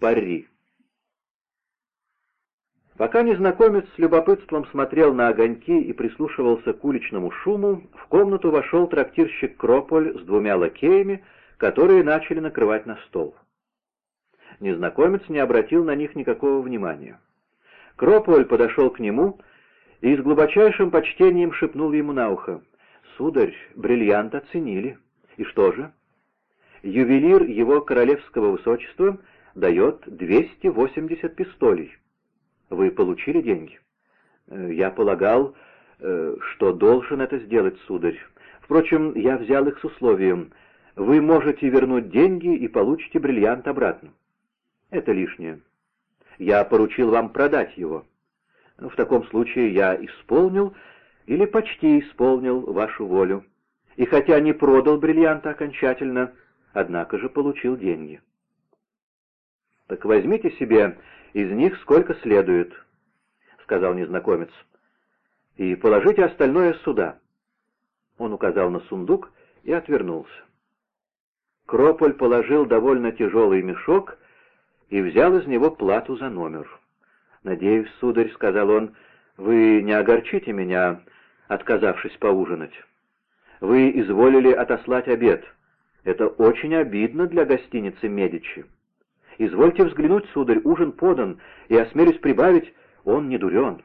Пари. Пока незнакомец с любопытством смотрел на огоньки и прислушивался к уличному шуму, в комнату вошел трактирщик Крополь с двумя лакеями, которые начали накрывать на стол. Незнакомец не обратил на них никакого внимания. Крополь подошел к нему и с глубочайшим почтением шепнул ему на ухо. «Сударь, бриллиант оценили. И что же?» «Ювелир его королевского высочества дает 280 пистолей». Вы получили деньги? Э, я полагал, э, что должен это сделать, сударь. Впрочем, я взял их с условием. Вы можете вернуть деньги и получите бриллиант обратно. Это лишнее. Я поручил вам продать его. В таком случае я исполнил или почти исполнил вашу волю. И хотя не продал бриллиант окончательно, однако же получил деньги. Так возьмите себе из них сколько следует», — сказал незнакомец. «И положите остальное сюда». Он указал на сундук и отвернулся. Крополь положил довольно тяжелый мешок и взял из него плату за номер. «Надеюсь, сударь», — сказал он, — «вы не огорчите меня, отказавшись поужинать. Вы изволили отослать обед. Это очень обидно для гостиницы «Медичи». Извольте взглянуть, сударь, ужин подан, и, осмелюсь прибавить, он не дурен.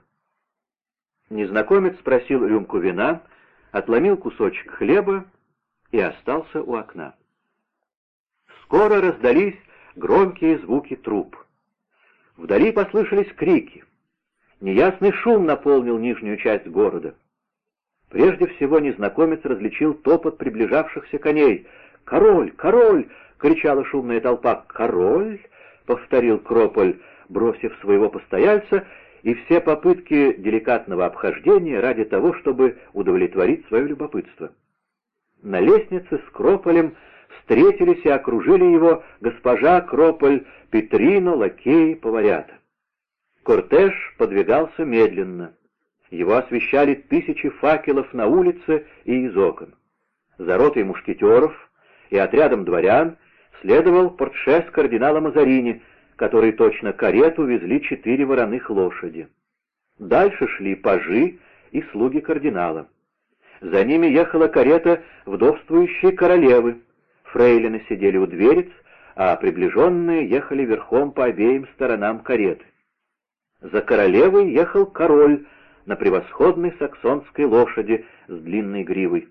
Незнакомец спросил рюмку вина, отломил кусочек хлеба и остался у окна. Скоро раздались громкие звуки труп. Вдали послышались крики. Неясный шум наполнил нижнюю часть города. Прежде всего незнакомец различил топот приближавшихся коней. «Король! Король!» Кричала шумная толпа. «Король!» — повторил Крополь, бросив своего постояльца, и все попытки деликатного обхождения ради того, чтобы удовлетворить свое любопытство. На лестнице с Крополем встретились и окружили его госпожа Крополь, Петрино, лакеи, поварята. Кортеж подвигался медленно. Его освещали тысячи факелов на улице и из окон. За ротой мушкетеров и отрядом дворян следовал портшес кардинала Мазарини, который точно карету везли четыре вороных лошади. Дальше шли пажи и слуги кардинала. За ними ехала карета вдовствующей королевы. Фрейлины сидели у дверец, а приближенные ехали верхом по обеим сторонам кареты. За королевой ехал король на превосходной саксонской лошади с длинной гривой.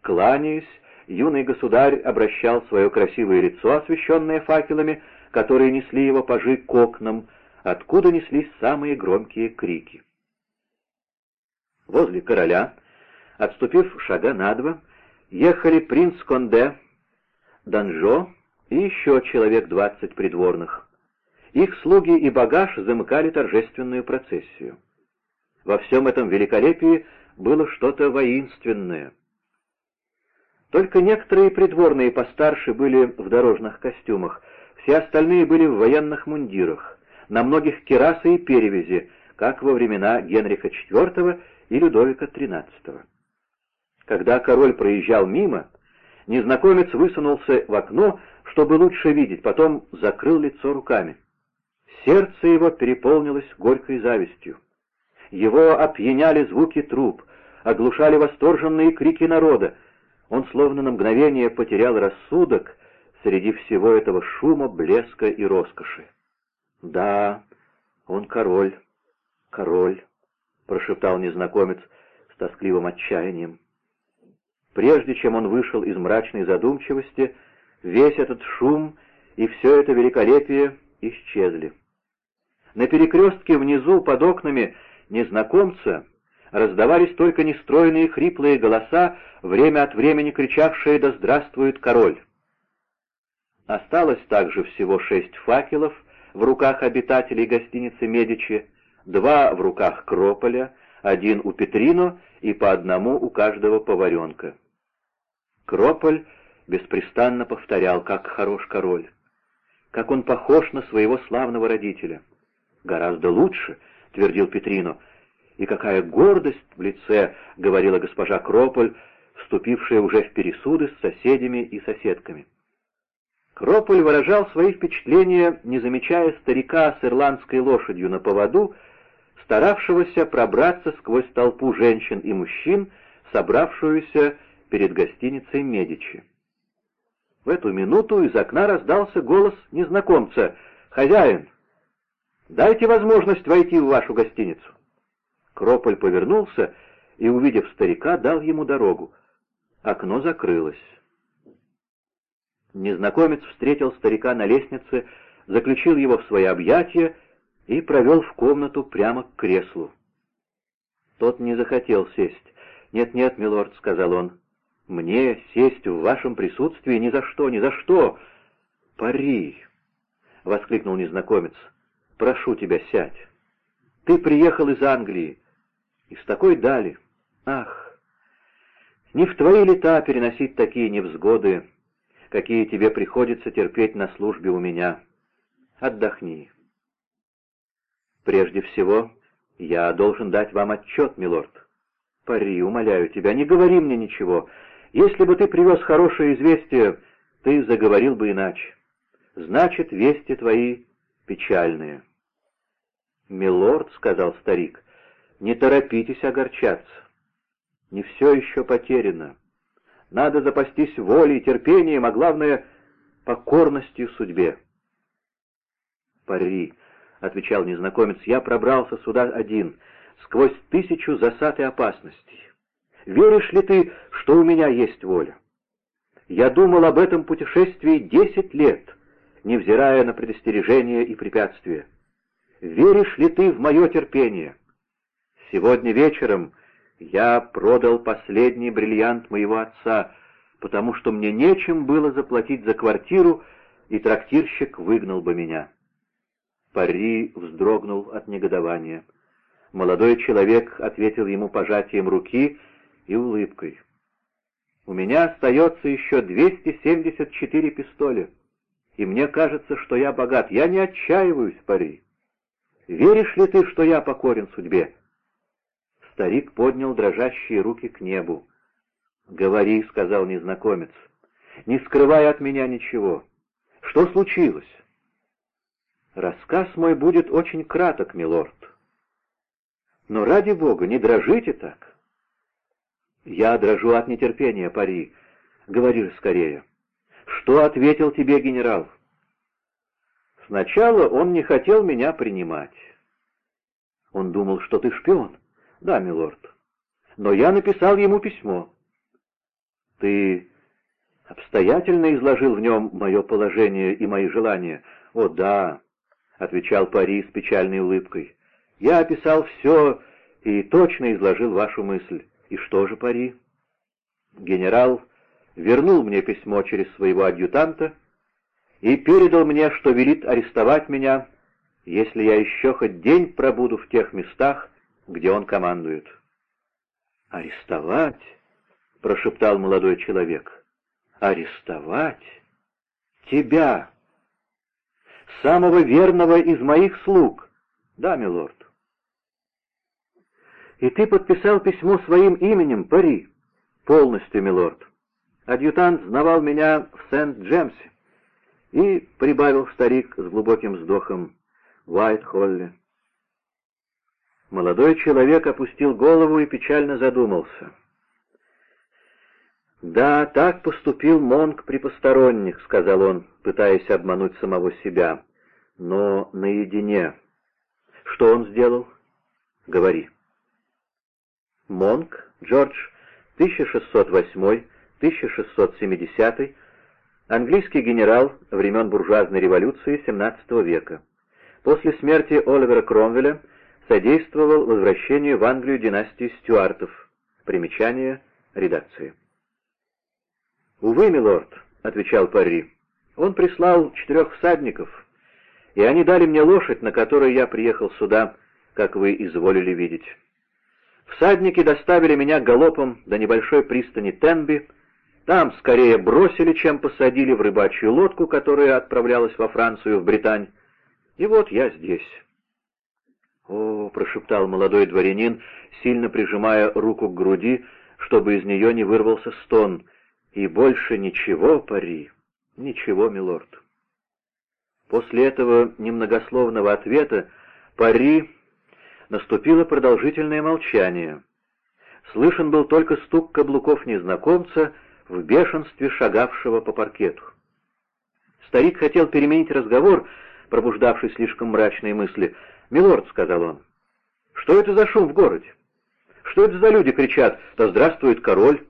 Кланяясь, юный государь обращал свое красивое лицо, освещенное факелами, которые несли его пажи к окнам, откуда неслись самые громкие крики. Возле короля, отступив шага на два, ехали принц Конде, Данжо и еще человек двадцать придворных. Их слуги и багаж замыкали торжественную процессию. Во всем этом великолепии было что-то воинственное — только некоторые придворные постарше были в дорожных костюмах, все остальные были в военных мундирах, на многих керасы и перевязи, как во времена Генриха IV и Людовика XIII. Когда король проезжал мимо, незнакомец высунулся в окно, чтобы лучше видеть, потом закрыл лицо руками. Сердце его переполнилось горькой завистью. Его опьяняли звуки труб, оглушали восторженные крики народа, он словно на мгновение потерял рассудок среди всего этого шума, блеска и роскоши. «Да, он король, король», — прошептал незнакомец с тоскливым отчаянием. Прежде чем он вышел из мрачной задумчивости, весь этот шум и все это великолепие исчезли. На перекрестке внизу под окнами незнакомца раздавались только нестройные хриплые голоса, время от времени кричавшие «Да здравствует король!». Осталось также всего шесть факелов в руках обитателей гостиницы «Медичи», два в руках Крополя, один у Петрино и по одному у каждого поваренка. Крополь беспрестанно повторял, как хорош король, как он похож на своего славного родителя. «Гораздо лучше», — твердил Петрино, — и какая гордость в лице, — говорила госпожа Крополь, вступившая уже в пересуды с соседями и соседками. Крополь выражал свои впечатления, не замечая старика с ирландской лошадью на поводу, старавшегося пробраться сквозь толпу женщин и мужчин, собравшуюся перед гостиницей Медичи. В эту минуту из окна раздался голос незнакомца. «Хозяин, дайте возможность войти в вашу гостиницу». Крополь повернулся и, увидев старика, дал ему дорогу. Окно закрылось. Незнакомец встретил старика на лестнице, заключил его в свои объятия и провел в комнату прямо к креслу. Тот не захотел сесть. «Нет-нет, милорд», — сказал он, — «мне сесть в вашем присутствии ни за что, ни за что!» «Пари!» — воскликнул незнакомец. «Прошу тебя, сядь. Ты приехал из Англии. Из такой дали. Ах! Не в твои лета переносить такие невзгоды, какие тебе приходится терпеть на службе у меня. Отдохни. Прежде всего, я должен дать вам отчет, милорд. Пари, умоляю тебя, не говори мне ничего. Если бы ты привез хорошее известие, ты заговорил бы иначе. Значит, вести твои печальные. «Милорд», — сказал старик, — «не торопитесь огорчаться. Не все еще потеряно. Надо запастись волей, терпением, а главное — покорностью судьбе». «Пари», — отвечал незнакомец, — «я пробрался сюда один, сквозь тысячу засад и опасностей. Веришь ли ты, что у меня есть воля? Я думал об этом путешествии десять лет, невзирая на предостережения и препятствия. Веришь ли ты в мое терпение? Сегодня вечером я продал последний бриллиант моего отца, потому что мне нечем было заплатить за квартиру, и трактирщик выгнал бы меня. Пари вздрогнул от негодования. Молодой человек ответил ему пожатием руки и улыбкой. «У меня остается еще 274 пистоля, и мне кажется, что я богат. Я не отчаиваюсь, Пари. Веришь ли ты, что я покорен судьбе?» Старик поднял дрожащие руки к небу. «Говори», — сказал незнакомец, — «не скрывай от меня ничего. Что случилось?» «Рассказ мой будет очень краток, милорд. Но ради бога, не дрожите так!» «Я дрожу от нетерпения, Пари. Говори же скорее. Что ответил тебе генерал?» Сначала он не хотел меня принимать. Он думал, что ты шпион. Да, милорд. Но я написал ему письмо. Ты обстоятельно изложил в нем мое положение и мои желания? О, да, — отвечал Пари с печальной улыбкой. Я описал все и точно изложил вашу мысль. И что же, Пари? Генерал вернул мне письмо через своего адъютанта, и передал мне, что велит арестовать меня, если я еще хоть день пробуду в тех местах, где он командует. «Арестовать?» — прошептал молодой человек. «Арестовать? Тебя? Самого верного из моих слуг?» «Да, милорд». «И ты подписал письмо своим именем, Пари?» «Полностью, милорд. Адъютант знавал меня в Сент-Джемсе. И прибавил старик с глубоким вздохом Уайт-Холли. Молодой человек опустил голову и печально задумался. «Да, так поступил Монг при посторонних», — сказал он, пытаясь обмануть самого себя. «Но наедине. Что он сделал? Говори». Монг, Джордж, 1608-1670, Английский генерал времен буржуазной революции XVII века. После смерти Оливера Кромвеля содействовал возвращению в Англию династии Стюартов. Примечание редакции. «Увы, милорд», — отвечал Парри, — «он прислал четырех всадников, и они дали мне лошадь, на которой я приехал сюда, как вы изволили видеть. Всадники доставили меня галопом до небольшой пристани Тенби, там скорее бросили, чем посадили в рыбачью лодку, которая отправлялась во Францию, в Британь. И вот я здесь. «О!» — прошептал молодой дворянин, сильно прижимая руку к груди, чтобы из нее не вырвался стон. «И больше ничего, пари!» «Ничего, милорд». После этого немногословного ответа Пари наступило продолжительное молчание. Слышен был только стук каблуков незнакомца в бешенстве шагавшего по паркету. Старик хотел переменить разговор, пробуждавший слишком мрачные мысли. «Милорд», — сказал он, — «что это за шум в городе? Что это за люди кричат «Да здравствует король»?»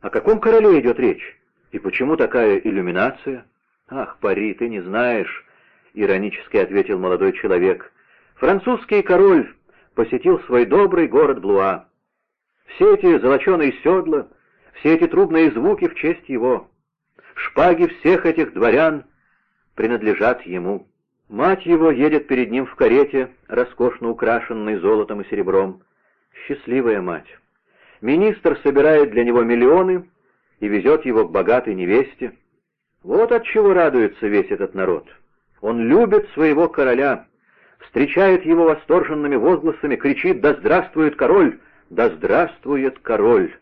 О каком короле идет речь? И почему такая иллюминация? Ах, Пари, ты не знаешь, — иронически ответил молодой человек. Французский король посетил свой добрый город Блуа. Все эти золоченые седла, все эти трубные звуки в честь его. Шпаги всех этих дворян принадлежат ему. Мать его едет перед ним в карете, роскошно украшенной золотом и серебром. Счастливая мать. Министр собирает для него миллионы и везет его к богатой невесте. Вот от чего радуется весь этот народ. Он любит своего короля, встречает его восторженными возгласами, кричит «Да здравствует король! Да здравствует король!»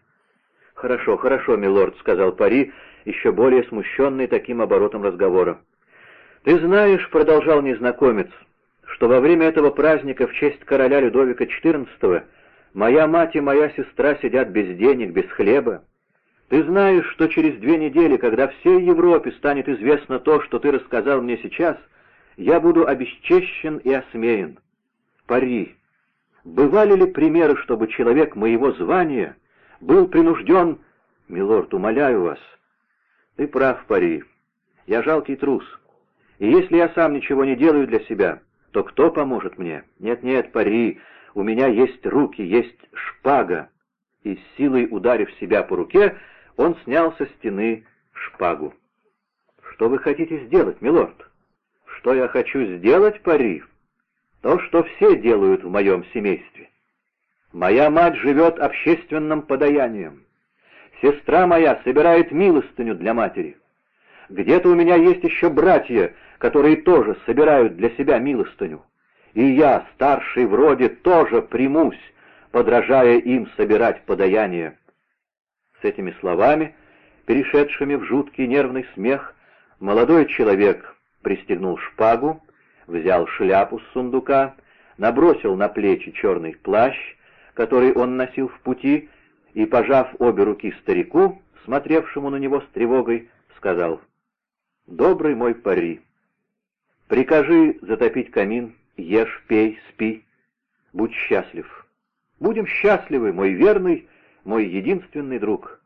«Хорошо, хорошо, милорд», — сказал Пари, еще более смущенный таким оборотом разговора. «Ты знаешь», — продолжал незнакомец, — «что во время этого праздника в честь короля Людовика XIV Моя мать и моя сестра сидят без денег, без хлеба. Ты знаешь, что через две недели, когда всей Европе станет известно то, что ты рассказал мне сейчас, я буду обесчещен и осмеян. Пари. Бывали ли примеры, чтобы человек моего звания был принужден... Милорд, умоляю вас. Ты прав, Пари. Я жалкий трус. И если я сам ничего не делаю для себя, то кто поможет мне? Нет-нет, Пари, у меня есть руки, есть шпага». И с силой ударив себя по руке, он снял со стены шпагу. «Что вы хотите сделать, милорд?» «Что я хочу сделать, Пари?» «То, что все делают в моем семействе. Моя мать живет общественным подаянием. Сестра моя собирает милостыню для матери. Где-то у меня есть еще братья, которые тоже собирают для себя милостыню и я, старший вроде, тоже примусь, подражая им собирать подаяние. С этими словами, перешедшими в жуткий нервный смех, молодой человек пристегнул шпагу, взял шляпу с сундука, набросил на плечи черный плащ, который он носил в пути, и, пожав обе руки старику, смотревшему на него с тревогой, сказал, «Добрый мой пари, прикажи затопить камин Ешь, пей, спи, будь счастлив. Будем счастливы, мой верный, мой единственный друг.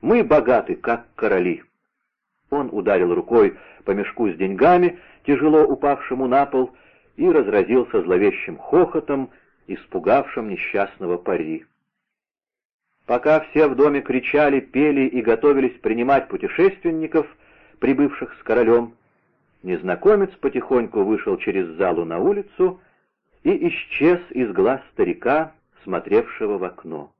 Мы богаты, как короли». Он ударил рукой по мешку с деньгами, тяжело упавшему на пол, и разразился зловещим хохотом, испугавшим несчастного пари. Пока все в доме кричали, пели и готовились принимать путешественников, прибывших с королем, Незнакомец потихоньку вышел через залу на улицу и исчез из глаз старика, смотревшего в окно.